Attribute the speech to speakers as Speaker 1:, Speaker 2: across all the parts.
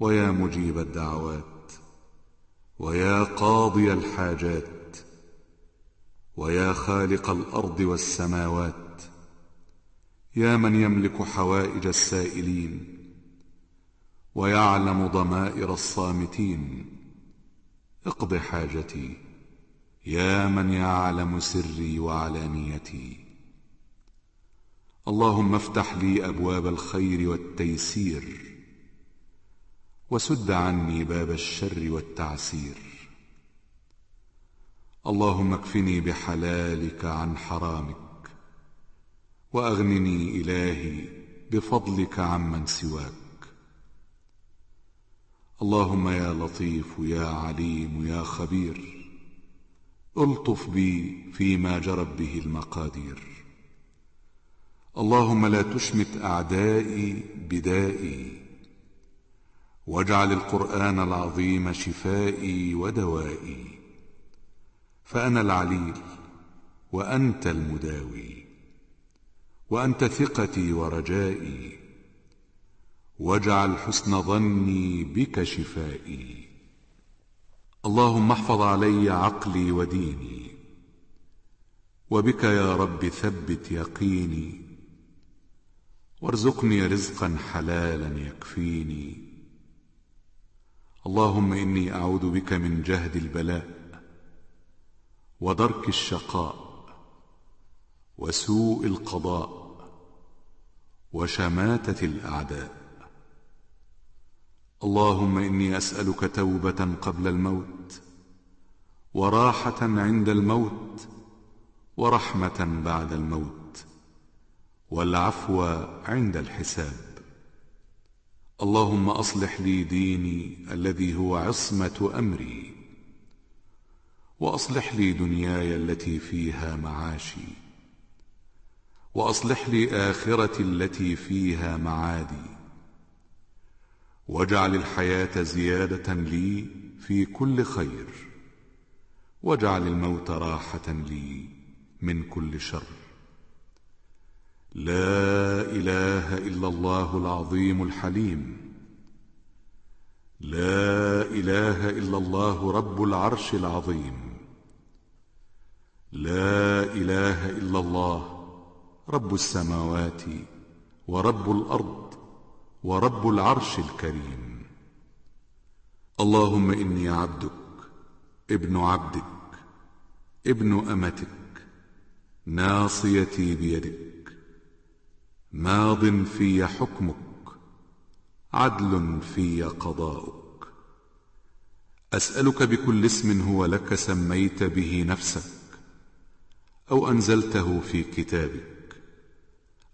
Speaker 1: ويا مجيب الدعوات ويا قاضي الحاجات ويا خالق الأرض والسماوات يا من يملك حوائج السائلين ويعلم ضمائر الصامتين. اقض حاجتي يا من يعلم سري وعلانيتي. اللهم افتح لي أبواب الخير والتيسير. وسد عني باب الشر والتعسير. اللهم اكفني بحلالك عن حرامك وأغنني إلهي بفضلك عمن سواك. اللهم يا لطيف يا عليم يا خبير ألطف بي فيما جرت به المقادير. اللهم لا تشمت أعدائي بدائي واجعل القرآن العظيم شفائي ودوائي فأنا العليل وأنت المداوي وأنت ثقتي ورجائي واجعل حسن ظني بك شفائي. اللهم احفظ علي عقلي وديني وبك يا رب ثبت يقيني وارزقني رزقا حلالا يكفيني. اللهم إني أعوذ بك من جهد البلاء ودرك الشقاء وسوء القضاء وشماتة الأعداء. اللهم إني أسألك توبة قبل الموت وراحة عند الموت ورحمة بعد الموت والعفو عند الحساب. اللهم أصلح لي ديني الذي هو عصمة أمري وأصلح لي دنياي التي فيها معاشي وأصلح لي آخرتي التي فيها معادي واجعل الحياة زيادة لي في كل خير واجعل الموت راحة لي من كل شر. لا إله إلا الله العظيم الحليم. لا إله إلا الله رب العرش العظيم. لا إله إلا الله رب السماوات ورب الأرض ورب العرش الكريم. اللهم إني عبدك ابن عبدك ابن أمتك ناصيتي بيدك. ماض في حكمك عدل في قضاؤك. أسألك بكل اسم هو لك سميت به نفسك أو أنزلته في كتابك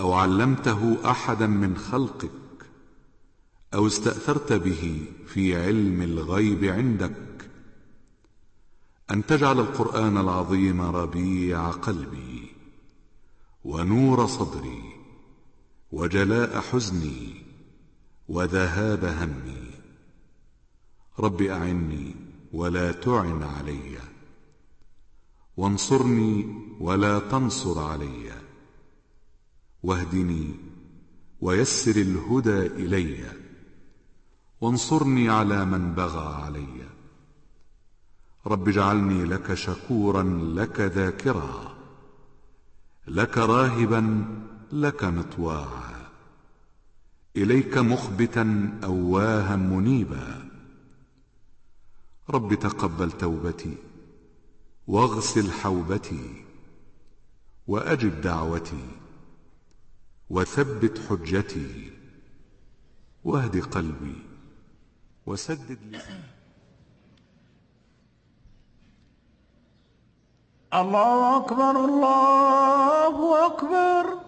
Speaker 1: أو علمته أحدا من خلقك أو استأثرت به في علم الغيب عندك. أن تجعل القرآن العظيم ربيع قلبي ونور صدري وجلاء حزني وذهاب همي. رب أعني ولا تعن علي. وانصرني ولا تنصر علي. واهدني ويسر الهدى إلي. وانصرني على من بغى علي. رب اجعلني لك شكورا لك ذاكرا. لك راهبا لك مطواعا إليك مخبتا أواها منيبا. رب تقبل توبتي واغسل حوبتي وأجب دعوتي وثبت حجتي واهد قلبي وسدد لساني.
Speaker 2: الله أكبر الله أكبر.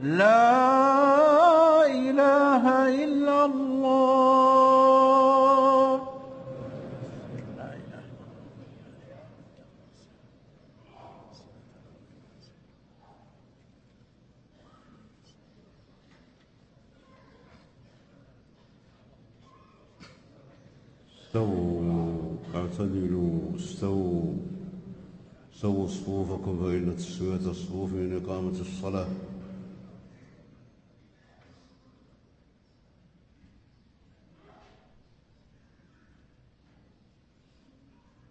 Speaker 2: لا إله إلا الله.
Speaker 3: لا إله استووا اعتدلوا استووا. سووا صفوفكم فإن تسوية الصفوف من إقامة الصلاة.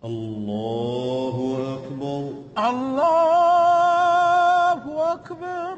Speaker 3: الله أكبر
Speaker 2: الله أكبر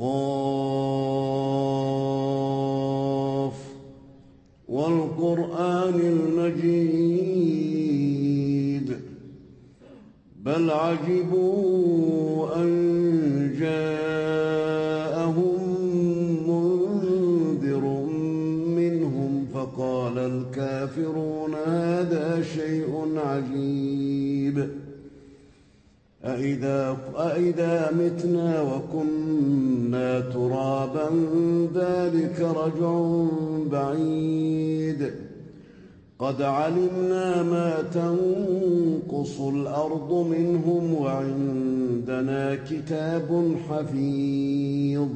Speaker 3: قاف والقرآن المجيد بل عجبوا أن جاءهم منذر منهم فقال الكافرون هذا شيء عجيب أإذا, أإذا متنا وكنا رجع بعيد. قد علمنا ما تنقص الأرض منهم وعندنا كتاب حفيظ.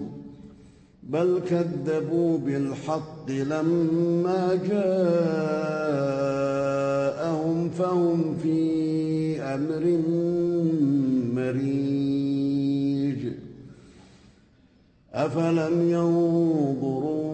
Speaker 3: بل كذبوا بالحق لما جاءهم فهم في أمر مريج. أفلم ينظروا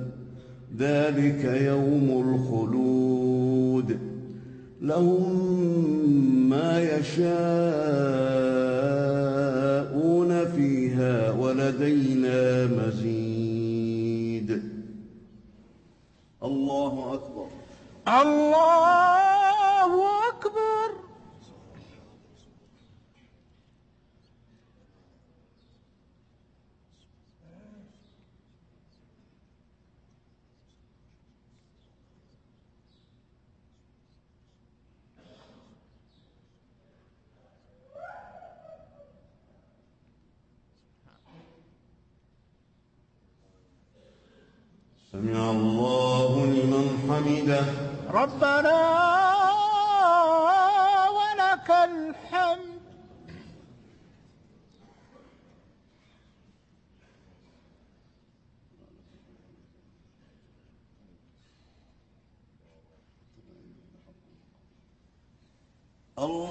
Speaker 3: ذلك يوم الخلود. لهم ما يشاءون فيها ولدينا مزيد الله أكبر
Speaker 2: الله أكبر
Speaker 3: سمع الله لمن حمده
Speaker 2: ربنا ولك الحمد
Speaker 3: الله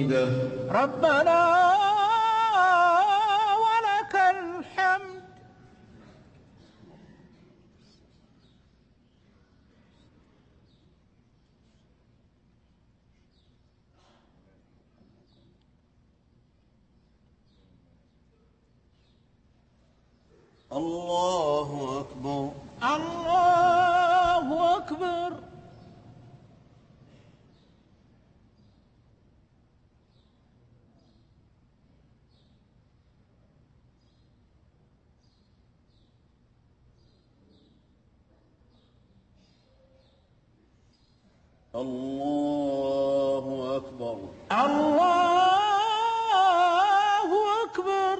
Speaker 3: حمده.
Speaker 2: ربنا ولك الحمد
Speaker 3: الله اكبر
Speaker 2: الله أكبر
Speaker 3: الله اكبر
Speaker 2: الله أكبر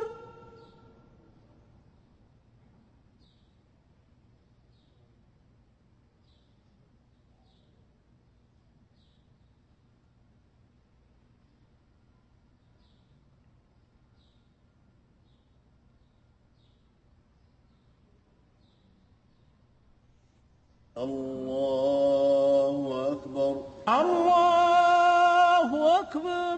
Speaker 3: الله اكبر
Speaker 2: الله أكبر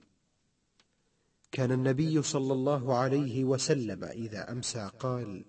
Speaker 4: كان النبي صلى الله عليه وسلم إذا أمسى قال